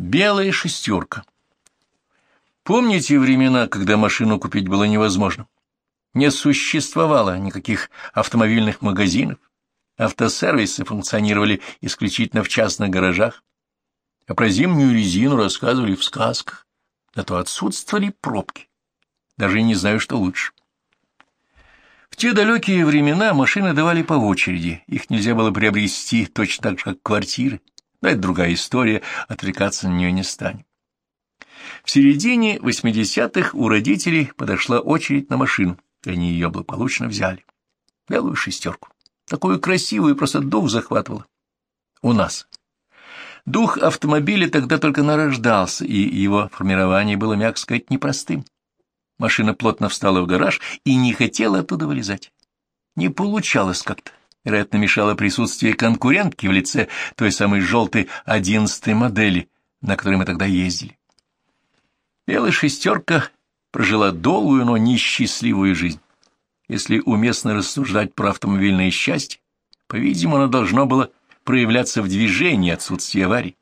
Белая шестерка. Помните времена, когда машину купить было невозможно? Не существовало никаких автомобильных магазинов, автосервисы функционировали исключительно в частных гаражах, а про зимнюю резину рассказывали в сказках, зато отсутствовали пробки. Даже не знаю, что лучше. В те далекие времена машины давали по очереди, их нельзя было приобрести точно так же, как квартиры. Но это другая история, отвлекаться на нее не станем. В середине 80-х у родителей подошла очередь на машину, и они ее благополучно взяли. Белую шестерку. Такую красивую, просто дух захватывала. У нас. Дух автомобиля тогда только нарождался, и его формирование было, мягко сказать, непростым. Машина плотно встала в гараж и не хотела оттуда вылезать. Не получалось как-то. Вероятно, мешало присутствие конкурентки в лице той самой желтой одиннадцатой модели, на которой мы тогда ездили. Белая шестерка прожила долгую, но несчастливую жизнь. Если уместно рассуждать про автомобильное счастье, по-видимому, оно должно было проявляться в движении отсутствия аварий.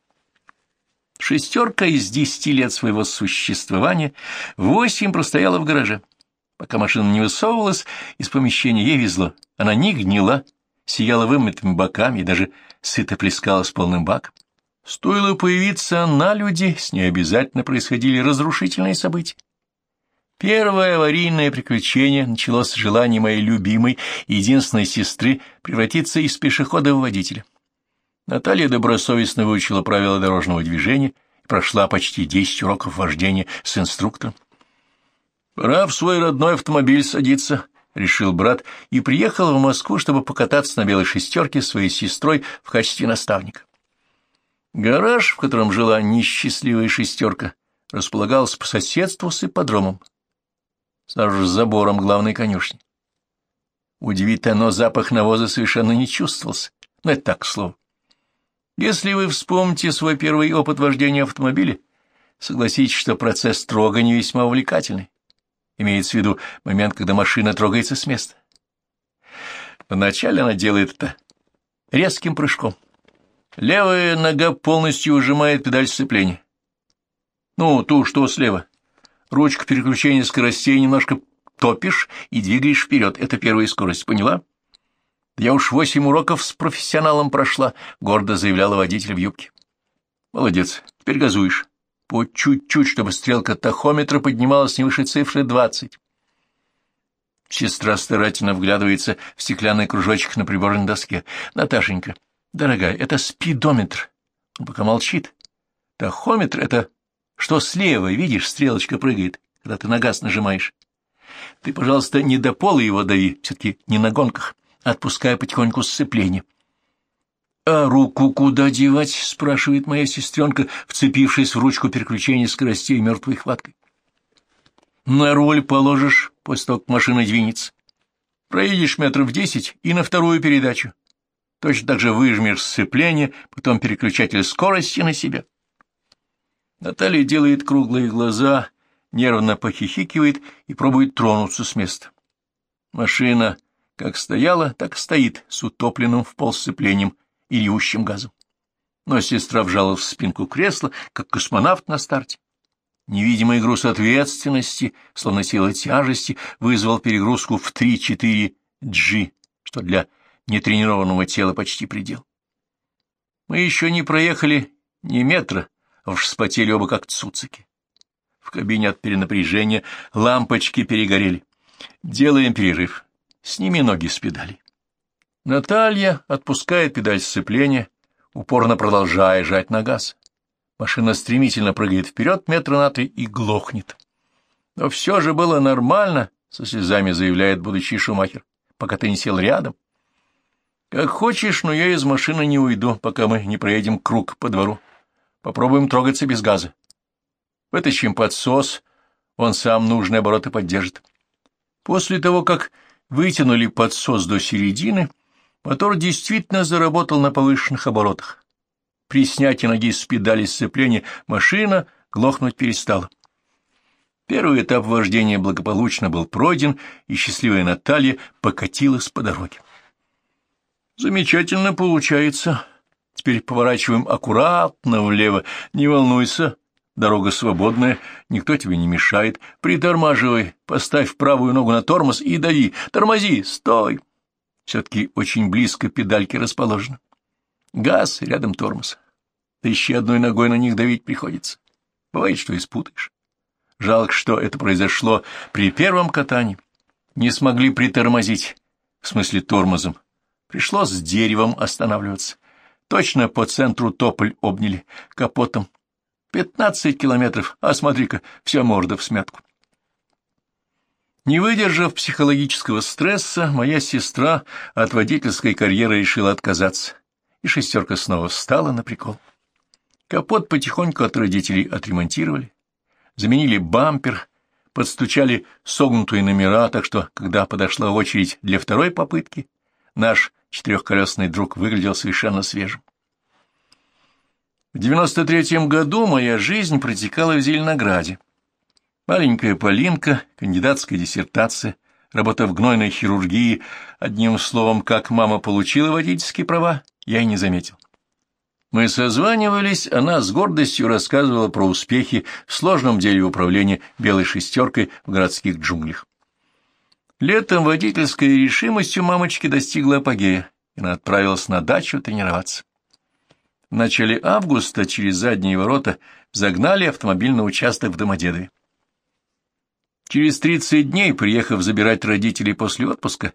Шестерка из десяти лет своего существования восемь простояла в гараже. Пока машина не высовывалась из помещения, ей везло. Она не гнила, сияла вымытыми боками и даже сыто плескалась полным баком. Стоило появиться на люди, с ней обязательно происходили разрушительные события. Первое аварийное приключение началось с желания моей любимой, единственной сестры превратиться из пешехода в водителя. Наталья добросовестно выучила правила дорожного движения и прошла почти десять уроков вождения с инструктором. «Пора в свой родной автомобиль садиться», — решил брат, и приехал в Москву, чтобы покататься на белой шестерке своей сестрой в качестве наставника. Гараж, в котором жила несчастливая шестерка, располагался по соседству с ипподромом, сразу же с забором главной конюшни. Удивительно, но запах навоза совершенно не чувствовался, но это так, слово. Если вы вспомните свой первый опыт вождения автомобиля, согласитесь, что процесс трогания весьма увлекательный. Имеется в виду момент, когда машина трогается с места. Вначале она делает это резким прыжком. Левая нога полностью ужимает педаль сцепления. Ну, ту, что слева. Ручку переключения скоростей немножко топишь и двигаешь вперед. Это первая скорость, поняла? Я уж восемь уроков с профессионалом прошла, — гордо заявляла водитель в юбке. Молодец, теперь газуешь. По чуть-чуть, чтобы стрелка тахометра поднималась не выше цифры двадцать. Сестра старательно вглядывается в стеклянный кружочек на приборной доске. Наташенька, дорогая, это спидометр. Он пока молчит. Тахометр — это что слева, видишь, стрелочка прыгает, когда ты на газ нажимаешь. Ты, пожалуйста, не до пола его дави, все-таки не на гонках отпуская потихоньку сцепление. «А руку куда девать?» — спрашивает моя сестренка, вцепившись в ручку переключения скоростей мертвой хваткой. «На руль положишь, после того, как машина двинется. Проедешь метров десять и на вторую передачу. Точно так же выжмешь сцепление, потом переключатель скорости на себя». Наталья делает круглые глаза, нервно похихикивает и пробует тронуться с места. Машина как стояла, так стоит, с утопленным в пол сцеплением и ревущим газом. Но сестра вжала в спинку кресла, как космонавт на старте. Невидимый груз ответственности, словно сила тяжести, вызвал перегрузку в 3-4 G, что для нетренированного тела почти предел. Мы еще не проехали ни метра, а уж вспотели оба как цуцики. В кабине от перенапряжения лампочки перегорели. Делаем перерыв. Сними ноги с педали. Наталья отпускает педаль сцепления, упорно продолжая жать на газ. Машина стремительно прыгает вперед метра на три и глохнет. Но все же было нормально, — со слезами заявляет будущий Шумахер, — пока ты не сел рядом. Как хочешь, но я из машины не уйду, пока мы не проедем круг по двору. Попробуем трогаться без газа. Вытащим подсос, он сам нужные обороты поддержит. После того, как вытянули подсос до середины, мотор действительно заработал на повышенных оборотах. При снятии ноги с педали сцепления машина глохнуть перестала. Первый этап вождения благополучно был пройден, и счастливая Наталья покатилась по дороге. Замечательно получается. Теперь поворачиваем аккуратно влево. Не волнуйся, дорога свободная, никто тебе не мешает. Притормаживай, поставь правую ногу на тормоз и дави. Тормози, стой. Все-таки очень близко педальки расположены. Газ, рядом тормоз. Да еще одной ногой на них давить приходится. Бывает, что испутаешь. Жалко, что это произошло при первом катании. Не смогли притормозить, в смысле тормозом. Пришлось с деревом останавливаться. Точно по центру тополь обняли капотом. Пятнадцать километров, а смотри-ка, вся морда в смятку. Не выдержав психологического стресса, моя сестра от водительской карьеры решила отказаться, и шестерка снова встала на прикол. Капот потихоньку от родителей отремонтировали, заменили бампер, подстучали согнутые номера, так что, когда подошла очередь для второй попытки, наш четырехколесный друг выглядел совершенно свежим. В девяносто третьем году моя жизнь протекала в Зеленограде. Маленькая Полинка, кандидатская диссертация, работа в гнойной хирургии, одним словом, как мама получила водительские права, я и не заметил. Мы созванивались, она с гордостью рассказывала про успехи в сложном деле управления белой шестеркой в городских джунглях. Летом водительской решимостью мамочки достигла апогея, и она отправилась на дачу тренироваться. В начале августа через задние ворота загнали автомобиль на участок в Домодедове. Через тридцать дней, приехав забирать родителей после отпуска,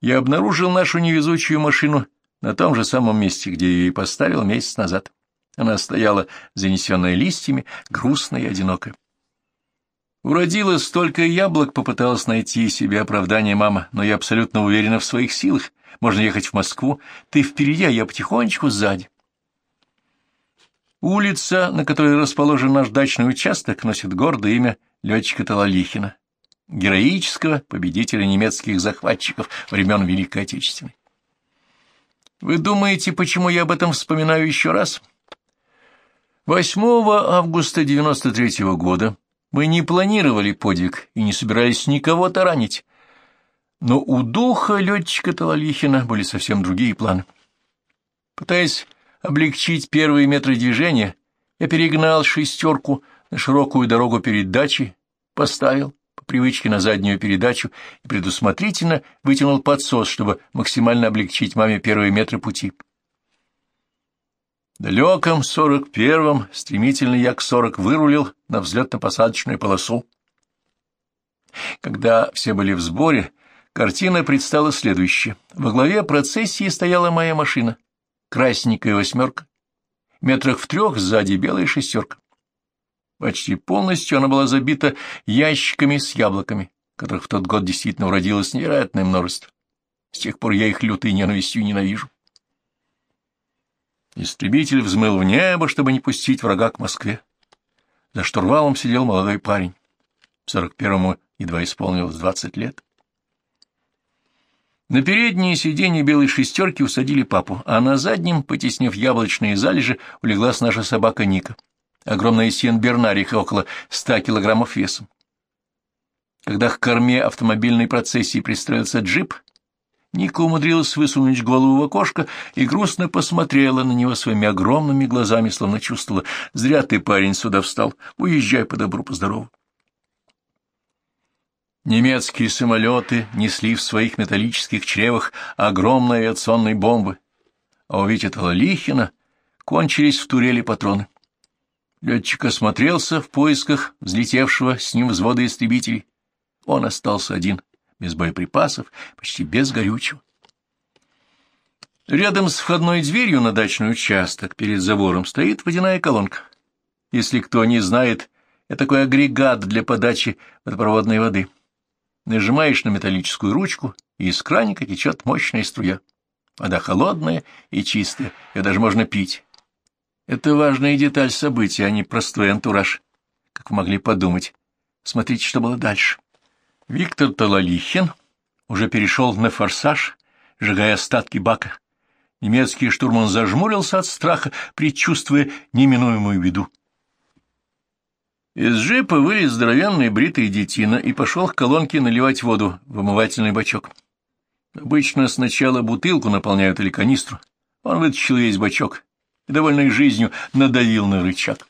я обнаружил нашу невезучую машину на том же самом месте, где я ее поставил месяц назад. Она стояла, занесенная листьями, грустная и одинокая. Уродила столько яблок, попыталась найти себе оправдание мама, но я абсолютно уверена в своих силах. Можно ехать в Москву. Ты впереди, а я потихонечку сзади. Улица, на которой расположен наш дачный участок, носит гордое имя летчика Талалихина, героического победителя немецких захватчиков времен Великой Отечественной. Вы думаете, почему я об этом вспоминаю еще раз? 8 августа 93 -го года мы не планировали подвиг и не собирались никого таранить, но у духа летчика Талалихина были совсем другие планы. Пытаясь облегчить первые метры движения, я перегнал шестерку на широкую дорогу перед дачей, поставил, по привычке на заднюю передачу и предусмотрительно вытянул подсос, чтобы максимально облегчить маме первые метры пути. Далеком сорок первом стремительно Як-40 вырулил на взлетно-посадочную полосу. Когда все были в сборе, картина предстала следующая. Во главе процессии стояла моя машина, красненькая восьмерка, метрах в трех сзади белая шестерка. Почти полностью она была забита ящиками с яблоками, которых в тот год действительно уродилось невероятное множество. С тех пор я их лютой ненавистью ненавижу. Истребитель взмыл в небо, чтобы не пустить врага к Москве. За штурвалом сидел молодой парень. Сорок первому едва исполнилось двадцать лет. На переднее сиденье белой шестерки усадили папу, а на заднем, потеснив яблочные залежи, улеглась наша собака Ника огромная сен-бернариха около ста килограммов весом. Когда к корме автомобильной процессии пристроился джип, Ника умудрилась высунуть голову в окошко и грустно посмотрела на него своими огромными глазами, словно чувствовала, «Зря ты, парень, сюда встал, уезжай по добру, по здорову». Немецкие самолеты несли в своих металлических чревах огромные авиационные бомбы, а у Вити Талалихина кончились в турели патроны. Летчик осмотрелся в поисках взлетевшего с ним взвода истребителей. Он остался один, без боеприпасов, почти без горючего. Рядом с входной дверью на дачный участок перед забором стоит водяная колонка. Если кто не знает, это такой агрегат для подачи водопроводной воды. Нажимаешь на металлическую ручку, и из краника течет мощная струя. Вода холодная и чистая, ее даже можно пить. Это важная деталь события, а не простой антураж, как вы могли подумать. Смотрите, что было дальше. Виктор Талалихин уже перешел на форсаж, сжигая остатки бака. Немецкий штурман зажмурился от страха, предчувствуя неминуемую беду. Из джипа вылез здоровенный бритый детина и пошел к колонке наливать воду в омывательный бачок. Обычно сначала бутылку наполняют или канистру. Он вытащил весь бачок довольный жизнью, надавил на рычаг.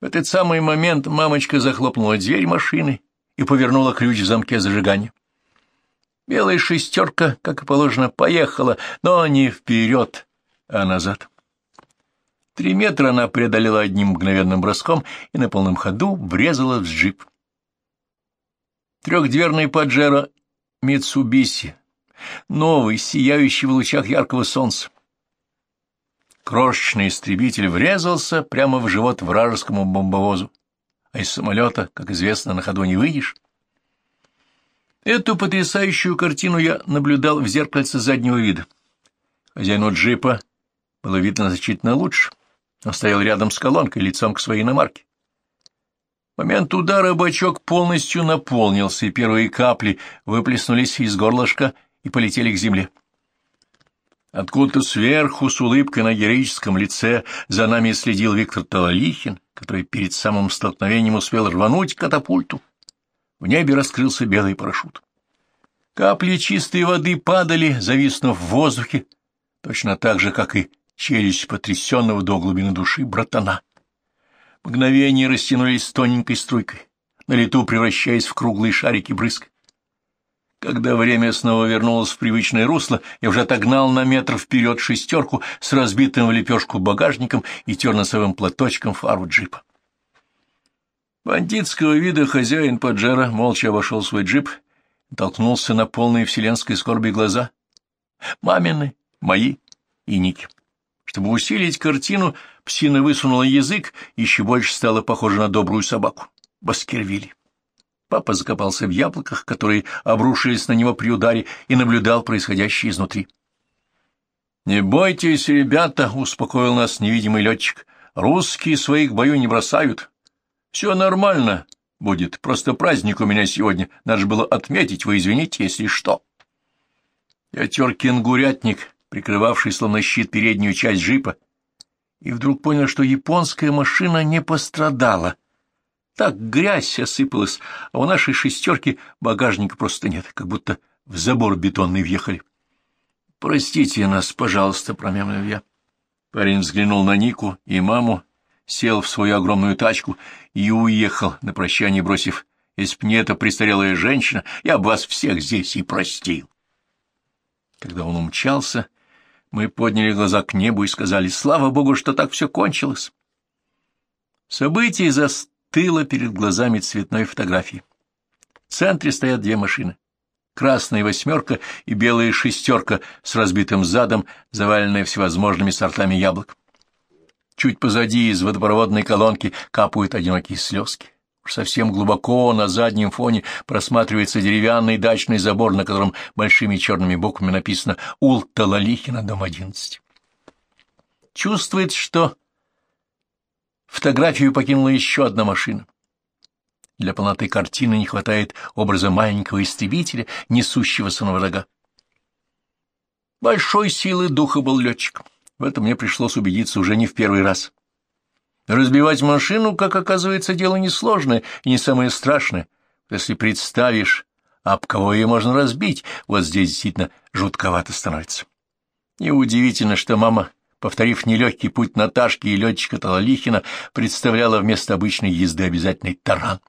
В этот самый момент мамочка захлопнула дверь машины и повернула ключ в замке зажигания. Белая шестерка, как и положено, поехала, но не вперед, а назад. Три метра она преодолела одним мгновенным броском и на полном ходу врезала в джип. Трехдверный Паджеро Митсубиси, новый, сияющий в лучах яркого солнца. Крошечный истребитель врезался прямо в живот вражескому бомбовозу, а из самолета, как известно, на ходу не выйдешь. Эту потрясающую картину я наблюдал в зеркальце заднего вида. Хозяину джипа было видно значительно лучше. Он стоял рядом с колонкой, лицом к своей иномарке. В момент удара бачок полностью наполнился, и первые капли выплеснулись из горлышка и полетели к земле. Откуда-то сверху, с улыбкой на героическом лице, за нами следил Виктор Талалихин, который перед самым столкновением успел рвануть катапульту. В небе раскрылся белый парашют. Капли чистой воды падали, зависнув в воздухе, точно так же, как и челюсть потрясенного до глубины души братана. Мгновения растянулись тоненькой струйкой, на лету превращаясь в круглые шарики брызг. Когда время снова вернулось в привычное русло, я уже отогнал на метр вперед шестерку с разбитым в лепешку багажником и тер носовым платочком фару джипа. Бандитского вида хозяин Паджера молча обошел свой джип толкнулся на полные вселенской скорби глаза. Мамины, мои и Ники. Чтобы усилить картину, псина высунула язык еще больше стала похожа на добрую собаку. Баскервилли. Папа закопался в яблоках, которые обрушились на него при ударе, и наблюдал происходящее изнутри. «Не бойтесь, ребята», — успокоил нас невидимый летчик. «Русские своих бою не бросают. Все нормально будет, просто праздник у меня сегодня, надо же было отметить, вы извините, если что. Я тер кенгурятник, прикрывавший словно щит переднюю часть джипа, и вдруг понял, что японская машина не пострадала. Так грязь осыпалась, а у нашей шестерки багажника просто нет, как будто в забор бетонный въехали. — Простите нас, пожалуйста, — промямлил я. Парень взглянул на Нику и маму, сел в свою огромную тачку и уехал, на прощание бросив, «Если б не эта престарелая женщина, я бы вас всех здесь и простил». Когда он умчался, мы подняли глаза к небу и сказали, «Слава Богу, что так все кончилось». Событие застыло перед глазами цветной фотографии. В центре стоят две машины. Красная восьмерка и белая шестерка с разбитым задом, заваленная всевозможными сортами яблок. Чуть позади из водопроводной колонки капают одинокие слезки. Совсем глубоко на заднем фоне просматривается деревянный дачный забор, на котором большими черными буквами написано «Ул Талалихина, дом 11». Чувствует, что фотографию покинула еще одна машина. Для полноты картины не хватает образа маленького истребителя, несущегося на врага. Большой силы духа был летчиком. В этом мне пришлось убедиться уже не в первый раз. Разбивать машину, как оказывается, дело несложное и не самое страшное. Если представишь, об кого ее можно разбить, вот здесь действительно жутковато становится. Неудивительно, что мама, повторив нелегкий путь Наташки и летчика Талалихина, представляла вместо обычной езды обязательный таран.